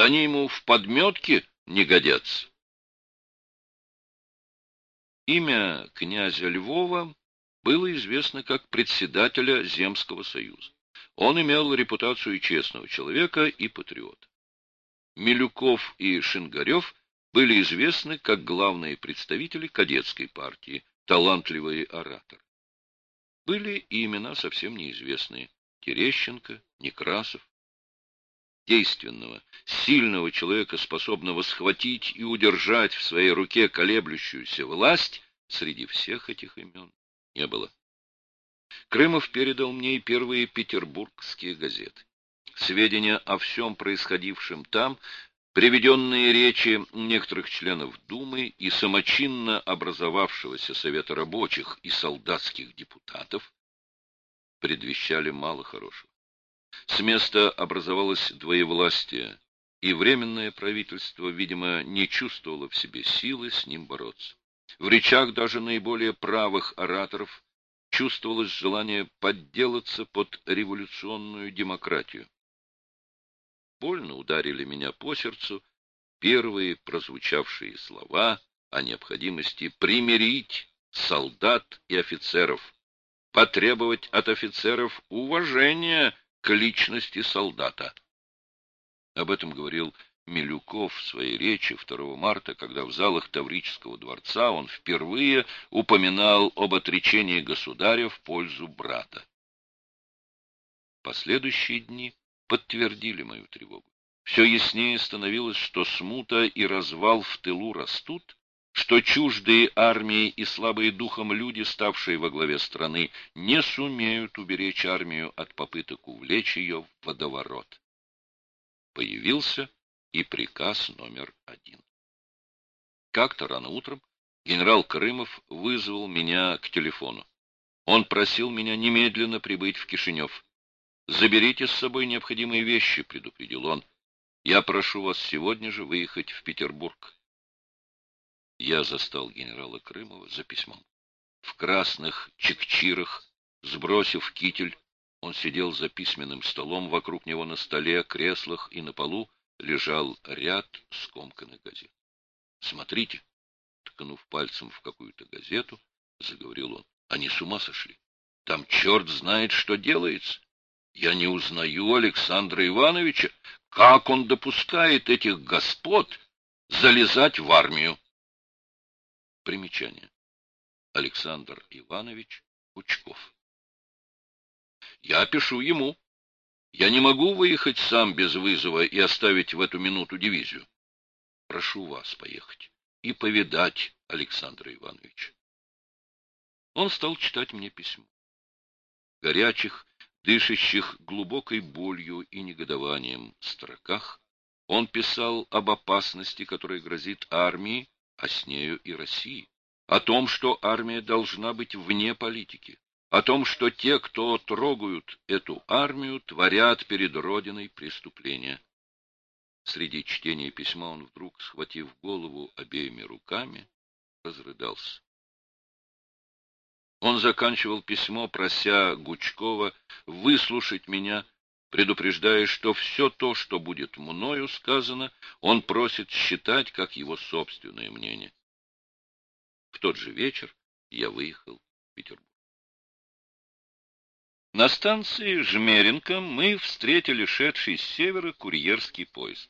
Они ему в подметке не годятся. Имя князя Львова было известно как председателя Земского союза. Он имел репутацию честного человека и патриота. Милюков и Шингарев были известны как главные представители кадетской партии, талантливые ораторы. Были и имена совсем неизвестные – Терещенко, Некрасов. Действенного, сильного человека, способного схватить и удержать в своей руке колеблющуюся власть, среди всех этих имен не было. Крымов передал мне и первые петербургские газеты. Сведения о всем происходившем там, приведенные речи некоторых членов Думы и самочинно образовавшегося Совета рабочих и солдатских депутатов, предвещали мало хорошего. С места образовалось двоевластие, и Временное правительство, видимо, не чувствовало в себе силы с ним бороться. В речах даже наиболее правых ораторов чувствовалось желание подделаться под революционную демократию. Больно ударили меня по сердцу первые прозвучавшие слова о необходимости примирить солдат и офицеров, потребовать от офицеров уважения к личности солдата. Об этом говорил Милюков в своей речи 2 марта, когда в залах Таврического дворца он впервые упоминал об отречении государя в пользу брата. Последующие дни подтвердили мою тревогу. Все яснее становилось, что смута и развал в тылу растут, что чуждые армии и слабые духом люди, ставшие во главе страны, не сумеют уберечь армию от попыток увлечь ее в водоворот. Появился и приказ номер один. Как-то рано утром генерал Крымов вызвал меня к телефону. Он просил меня немедленно прибыть в Кишинев. «Заберите с собой необходимые вещи», — предупредил он. «Я прошу вас сегодня же выехать в Петербург». Я застал генерала Крымова за письмом. В красных чекчирах, сбросив китель, он сидел за письменным столом, вокруг него на столе, креслах и на полу лежал ряд скомканных газет. «Смотрите!» — ткнув пальцем в какую-то газету, заговорил он. «Они с ума сошли! Там черт знает, что делается! Я не узнаю Александра Ивановича! Как он допускает этих господ залезать в армию?» Примечание. Александр Иванович Пучков. «Я пишу ему», я не могу выехать сам без вызова и оставить в эту минуту дивизию. Прошу вас поехать и повидать Александра Ивановича. Он стал читать мне письмо. Горячих, дышащих глубокой болью и негодованием строках, он писал об опасности, которая грозит армии, а с нею и России, о том, что армия должна быть вне политики, о том, что те, кто трогают эту армию, творят перед Родиной преступления. Среди чтения письма он вдруг, схватив голову обеими руками, разрыдался. Он заканчивал письмо, прося Гучкова выслушать меня, предупреждая, что все то, что будет мною сказано, он просит считать как его собственное мнение. В тот же вечер я выехал в Петербург. На станции Жмеренко мы встретили шедший с севера курьерский поезд.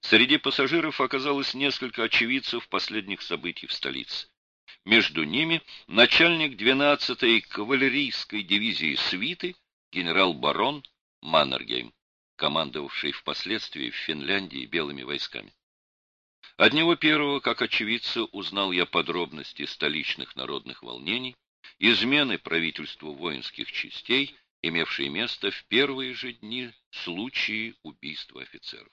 Среди пассажиров оказалось несколько очевидцев последних событий в столице. Между ними начальник 12-й кавалерийской дивизии свиты генерал-барон Маннергейм, командовавший впоследствии в Финляндии белыми войсками. От него первого, как очевидца, узнал я подробности столичных народных волнений, измены правительству воинских частей, имевшие место в первые же дни случаи убийства офицеров.